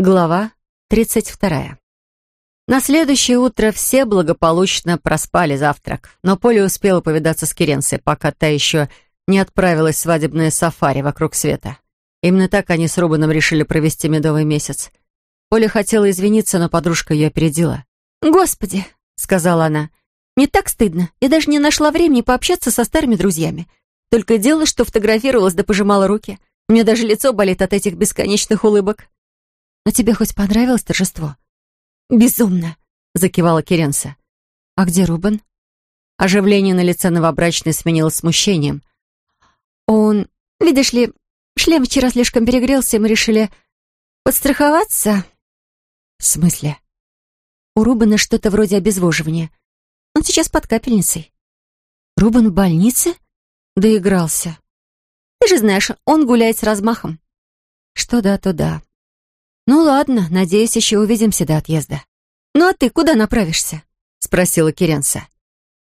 Глава 32. На следующее утро все благополучно проспали завтрак, но Поля успела повидаться с Керенсой, пока та еще не отправилась в свадебное сафари вокруг света. Именно так они с Рубаном решили провести медовый месяц. Поля хотела извиниться, но подружка ее опередила. «Господи!» — сказала она. «Мне так стыдно. Я даже не нашла времени пообщаться со старыми друзьями. Только делала, что фотографировалась да пожимала руки. У меня даже лицо болит от этих бесконечных улыбок». «Но тебе хоть понравилось торжество?» «Безумно!» — закивала Керенса. «А где Рубен?» Оживление на лице новобрачной сменилось смущением. «Он... Видишь ли, шлем вчера слишком перегрелся, и мы решили подстраховаться». «В смысле?» «У Рубена что-то вроде обезвоживания. Он сейчас под капельницей». «Рубен в больнице?» Доигрался. «Ты же знаешь, он гуляет с размахом». «Что да, то да. «Ну ладно, надеюсь, еще увидимся до отъезда». «Ну а ты куда направишься?» — спросила Керенса.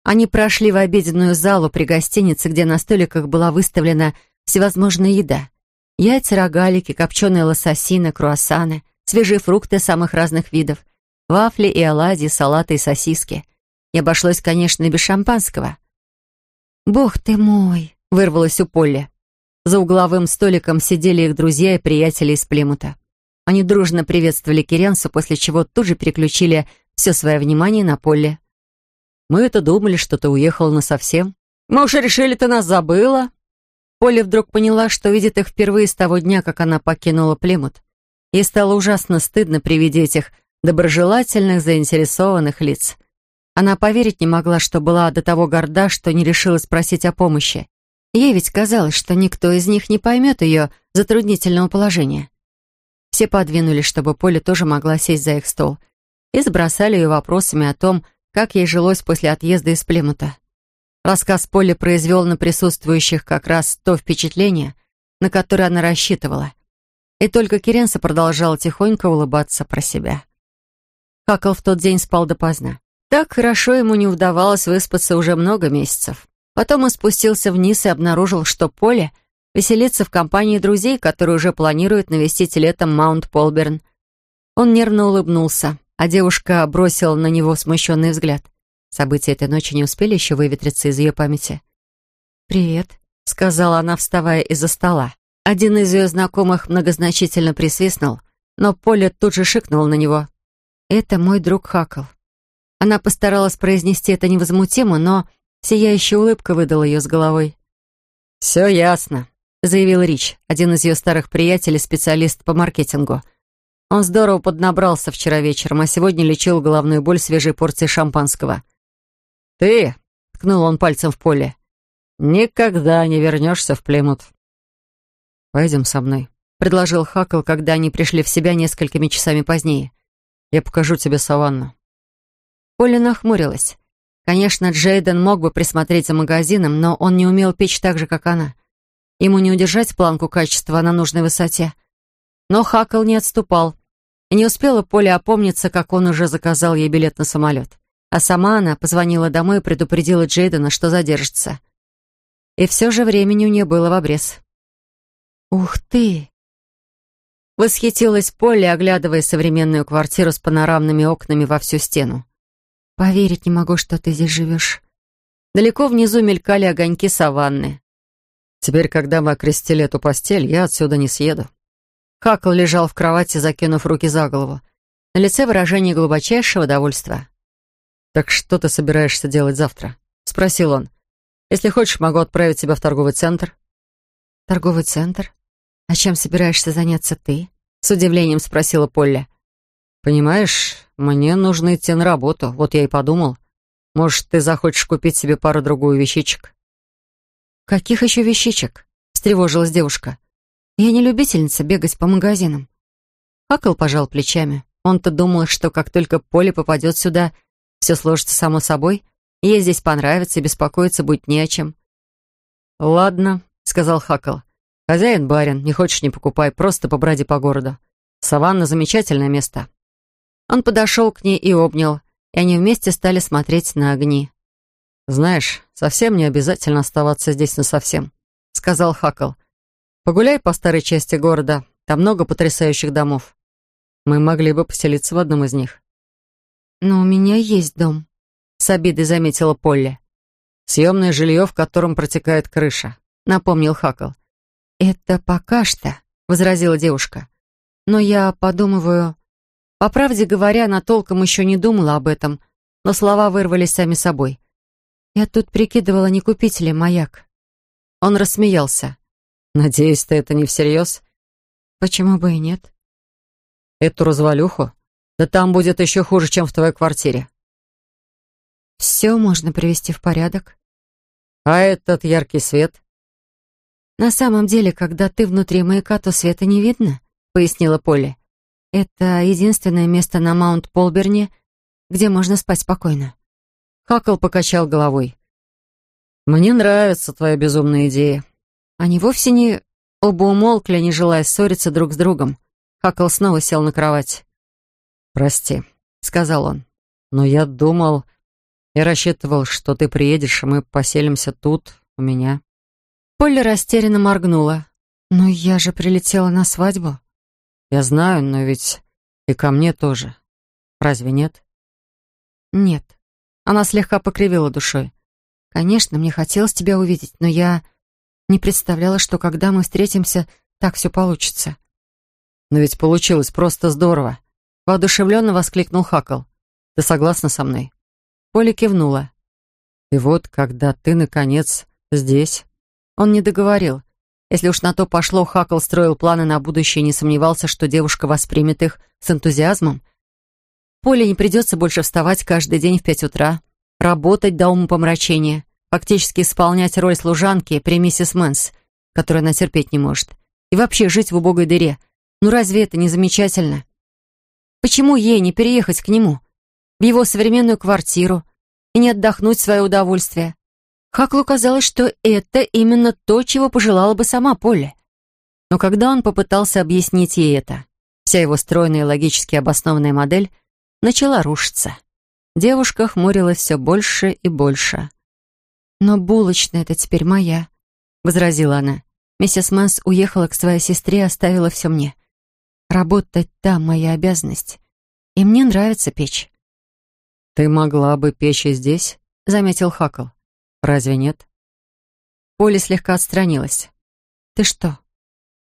Они прошли в обеденную залу при гостинице, где на столиках была выставлена всевозможная еда. Яйца, рогалики, копченые лососины, круассаны, свежие фрукты самых разных видов, вафли и оладьи, салаты и сосиски. И обошлось, конечно, и без шампанского. «Бог ты мой!» — вырвалось у Полли. За угловым столиком сидели их друзья и приятели из Плимута. Они дружно приветствовали Киренсу, после чего тут же переключили все свое внимание на Полли. «Мы это думали, что ты уехала насовсем. Мы уже решили, ты нас забыла». Полли вдруг поняла, что видит их впервые с того дня, как она покинула Плимут. Ей стало ужасно стыдно при виде этих доброжелательных, заинтересованных лиц. Она поверить не могла, что была до того горда, что не решилась просить о помощи. Ей ведь казалось, что никто из них не поймет ее затруднительного положения. Все подвинулись, чтобы Поля тоже могла сесть за их стол, и забросали ее вопросами о том, как ей жилось после отъезда из Племута. Рассказ Поли произвел на присутствующих как раз то впечатление, на которое она рассчитывала. И только Керенса продолжала тихонько улыбаться про себя. Хакл в тот день спал допоздна. Так хорошо ему не удавалось выспаться уже много месяцев. Потом он спустился вниз и обнаружил, что Поле — веселиться в компании друзей, которые уже планируют навестить летом Маунт Полберн. Он нервно улыбнулся, а девушка бросила на него смущенный взгляд. События этой ночи не успели еще выветриться из ее памяти. «Привет», — сказала она, вставая из-за стола. Один из ее знакомых многозначительно присвистнул, но Поля тут же шикнул на него. «Это мой друг Хакл». Она постаралась произнести это невозмутимо, но сияющая улыбка выдала ее с головой. «Все ясно», заявил Рич, один из ее старых приятелей, специалист по маркетингу. Он здорово поднабрался вчера вечером, а сегодня лечил головную боль свежей порцией шампанского. «Ты», — ткнул он пальцем в поле, — «никогда не вернешься в Племут». «Пойдем со мной», — предложил Хакл, когда они пришли в себя несколькими часами позднее. «Я покажу тебе саванну». Поля нахмурилась. Конечно, Джейден мог бы присмотреть за магазином, но он не умел печь так же, как она — Ему не удержать планку качества на нужной высоте. Но Хакл не отступал. И не успела Поля опомниться, как он уже заказал ей билет на самолет. А сама она позвонила домой и предупредила Джейдена, что задержится. И все же времени у нее было в обрез. «Ух ты!» Восхитилась Полли, оглядывая современную квартиру с панорамными окнами во всю стену. «Поверить не могу, что ты здесь живешь». Далеко внизу мелькали огоньки саванны. Теперь, когда мы окрестили эту постель, я отсюда не съеду». Хакл лежал в кровати, закинув руки за голову. На лице выражение глубочайшего довольства. «Так что ты собираешься делать завтра?» — спросил он. «Если хочешь, могу отправить тебя в торговый центр». «Торговый центр? А чем собираешься заняться ты?» — с удивлением спросила Полли. «Понимаешь, мне нужно идти на работу, вот я и подумал. Может, ты захочешь купить себе пару-другую вещичек?» «Каких еще вещичек?» — встревожилась девушка. «Я не любительница бегать по магазинам». Хакл пожал плечами. Он-то думал, что как только Поле попадет сюда, все сложится само собой, ей здесь понравится беспокоиться будет не о чем. «Ладно», — сказал Хакл. «Хозяин барин, не хочешь, не покупай, просто побради по городу. Саванна — замечательное место». Он подошел к ней и обнял, и они вместе стали смотреть на огни. «Знаешь, совсем не обязательно оставаться здесь насовсем», — сказал Хакл. «Погуляй по старой части города, там много потрясающих домов». Мы могли бы поселиться в одном из них. Но у меня есть дом, с обидой заметила Полли. Съемное жилье, в котором протекает крыша, напомнил Хакл. Это пока что, возразила девушка. Но я подумываю... По правде говоря, она толком еще не думала об этом, но слова вырвались сами собой. Я тут прикидывала, не купить ли маяк. Он рассмеялся. «Надеюсь, ты это не всерьез?» «Почему бы и нет?» «Эту развалюху? Да там будет еще хуже, чем в твоей квартире». «Все можно привести в порядок». «А этот яркий свет?» «На самом деле, когда ты внутри маяка, то света не видно», — пояснила Полли. «Это единственное место на Маунт-Полберне, где можно спать спокойно». Хакл покачал головой. «Мне нравится твоя безумная идея». Они вовсе не... Оба умолкли, не желая ссориться друг с другом. Хакл снова сел на кровать. «Прости», — сказал он. «Но я думал... Я рассчитывал, что ты приедешь, и мы поселимся тут, у меня». Полли растерянно моргнула. «Но я же прилетела на свадьбу». «Я знаю, но ведь и ко мне тоже. Разве нет?» «Нет». Она слегка покривила душой. «Конечно, мне хотелось тебя увидеть, но я не представляла, что когда мы встретимся, так все получится». «Но ведь получилось просто здорово!» Воодушевленно воскликнул Хакл. «Ты согласна со мной?» Поля кивнула. «И вот, когда ты, наконец, здесь...» Он не договорил. Если уж на то пошло, Хакл строил планы на будущее и не сомневался, что девушка воспримет их с энтузиазмом. Полли не придется больше вставать каждый день в пять утра, работать до умопомрачения, фактически исполнять роль служанки при миссис Мэнс, которую она терпеть не может, и вообще жить в убогой дыре. Ну разве это не замечательно? Почему ей не переехать к нему, в его современную квартиру, и не отдохнуть в свое удовольствие? Хаклу казалось, что это именно то, чего пожелала бы сама Полли. Но когда он попытался объяснить ей это, вся его стройная и логически обоснованная модель начала рушиться. Девушка хмурилась все больше и больше. «Но булочная это теперь моя», — возразила она. «Миссис Манс уехала к своей сестре и оставила все мне. Работать там моя обязанность. И мне нравится печь». «Ты могла бы печь и здесь?» — заметил Хакл. Разве нет? Поля слегка отстранилась. «Ты что,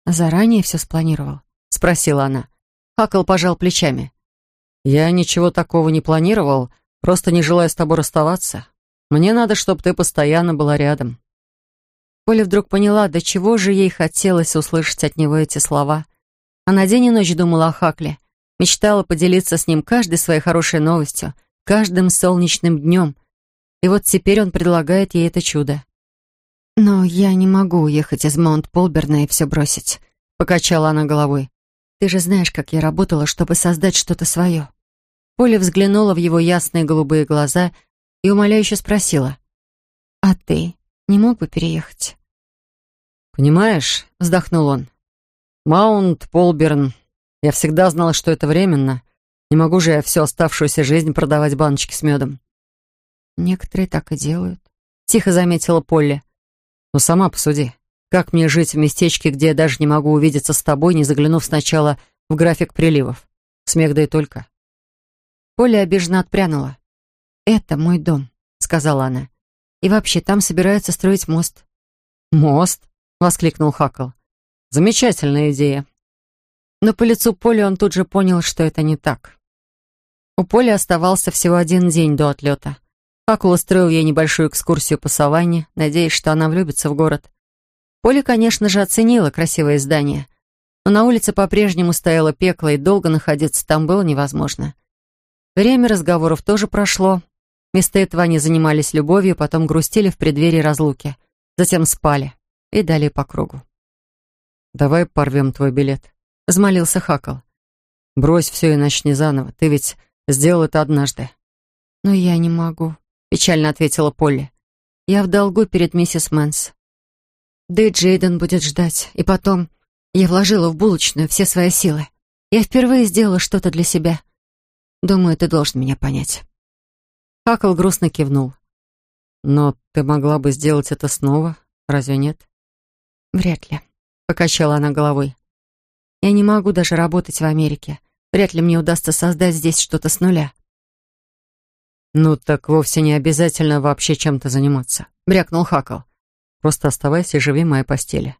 заранее все спланировал?» — спросила она. Хакл пожал плечами. «Я ничего такого не планировал, просто не желаю с тобой расставаться. Мне надо, чтобы ты постоянно была рядом». Поля вдруг поняла, до чего же ей хотелось услышать от него эти слова. Она день и ночь думала о Хакле, мечтала поделиться с ним каждой своей хорошей новостью, каждым солнечным днем — и вот теперь он предлагает ей это чудо. «Но я не могу уехать из Маунт-Полберна и все бросить», — покачала она головой. «Ты же знаешь, как я работала, чтобы создать что-то свое». Поля взглянула в его ясные голубые глаза и умоляюще спросила. «А ты не мог бы переехать?» «Понимаешь», — вздохнул он, «Маунт-Полберн. Я всегда знала, что это временно. Не могу же я всю оставшуюся жизнь продавать баночки с медом». «Некоторые так и делают», — тихо заметила Полли. «Ну, сама посуди. Как мне жить в местечке, где я даже не могу увидеться с тобой, не заглянув сначала в график приливов? Смех да и только». Полли обиженно отпрянула. «Это мой дом», — сказала она. «И вообще, там собираются строить мост». «Мост?» — воскликнул Хакл. «Замечательная идея». Но по лицу Поли он тут же понял, что это не так. У Поли оставался всего один день до отлета. Пакул устроил ей небольшую экскурсию по саванне, надеясь, что она влюбится в город. Поля, конечно же, оценила красивое здание, но на улице по-прежнему стояло пекло, и долго находиться там было невозможно. Время разговоров тоже прошло. Вместо этого они занимались любовью, потом грустили в преддверии разлуки, затем спали и далее по кругу. «Давай порвем твой билет», — взмолился Хакл. «Брось все и начни заново. Ты ведь сделал это однажды». «Но я не могу», — печально ответила Полли. «Я в долгу перед миссис Мэнс. Да и Джейден будет ждать. И потом, я вложила в булочную все свои силы. Я впервые сделала что-то для себя. Думаю, ты должен меня понять». Хакл грустно кивнул. «Но ты могла бы сделать это снова, разве нет?» «Вряд ли», — покачала она головой. «Я не могу даже работать в Америке. Вряд ли мне удастся создать здесь что-то с нуля. «Ну так вовсе не обязательно вообще чем-то заниматься», — брякнул Хакл. «Просто оставайся и живи в моей постели».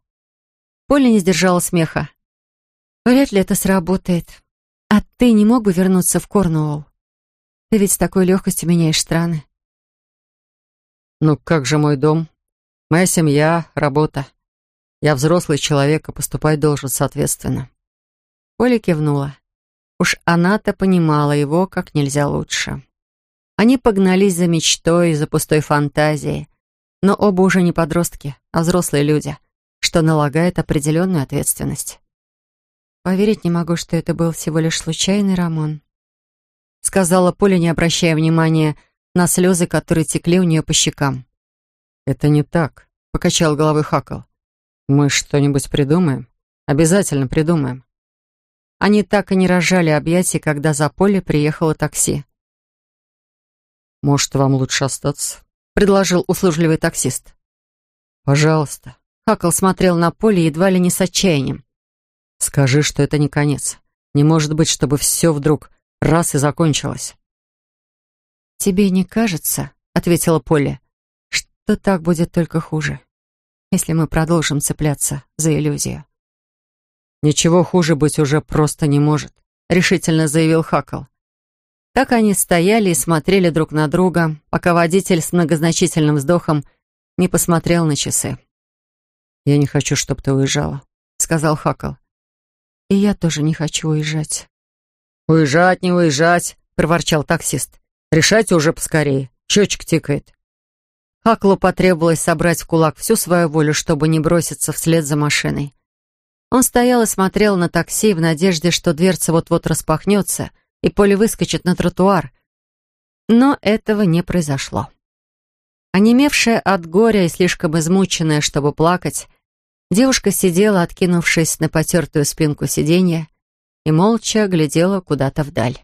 Поля не сдержала смеха. «Вряд ли это сработает. А ты не мог бы вернуться в Корнуолл? Ты ведь с такой легкостью меняешь страны». «Ну как же мой дом? Моя семья, работа. Я взрослый человек, и поступать должен соответственно». Поля кивнула. Уж она-то понимала его как нельзя лучше. Они погнались за мечтой, за пустой фантазией. Но оба уже не подростки, а взрослые люди, что налагает определенную ответственность. «Поверить не могу, что это был всего лишь случайный Рамон», сказала Поля, не обращая внимания на слезы, которые текли у нее по щекам. «Это не так», — покачал головой Хакл. «Мы что-нибудь придумаем? Обязательно придумаем». Они так и не разжали объятий, когда за Поле приехало такси. «Может, вам лучше остаться?» — предложил услужливый таксист. «Пожалуйста». Хакл смотрел на поле едва ли не с отчаянием. «Скажи, что это не конец. Не может быть, чтобы все вдруг раз и закончилось». «Тебе не кажется, — ответила Поле, — что так будет только хуже, если мы продолжим цепляться за иллюзию?» «Ничего хуже быть уже просто не может», — решительно заявил Хакл. Так они стояли и смотрели друг на друга, пока водитель с многозначительным вздохом не посмотрел на часы. «Я не хочу, чтобы ты уезжала», — сказал Хакал. «И я тоже не хочу уезжать». «Уезжать, не уезжать», — проворчал таксист. «Решайте уже поскорее. Счетчик тикает». Хаклу потребовалось собрать в кулак всю свою волю, чтобы не броситься вслед за машиной. Он стоял и смотрел на такси в надежде, что дверца вот-вот распахнется — и Поле выскочит на тротуар. Но этого не произошло. Онемевшая от горя и слишком измученная, чтобы плакать, девушка сидела, откинувшись на потертую спинку сиденья, и молча глядела куда-то вдаль.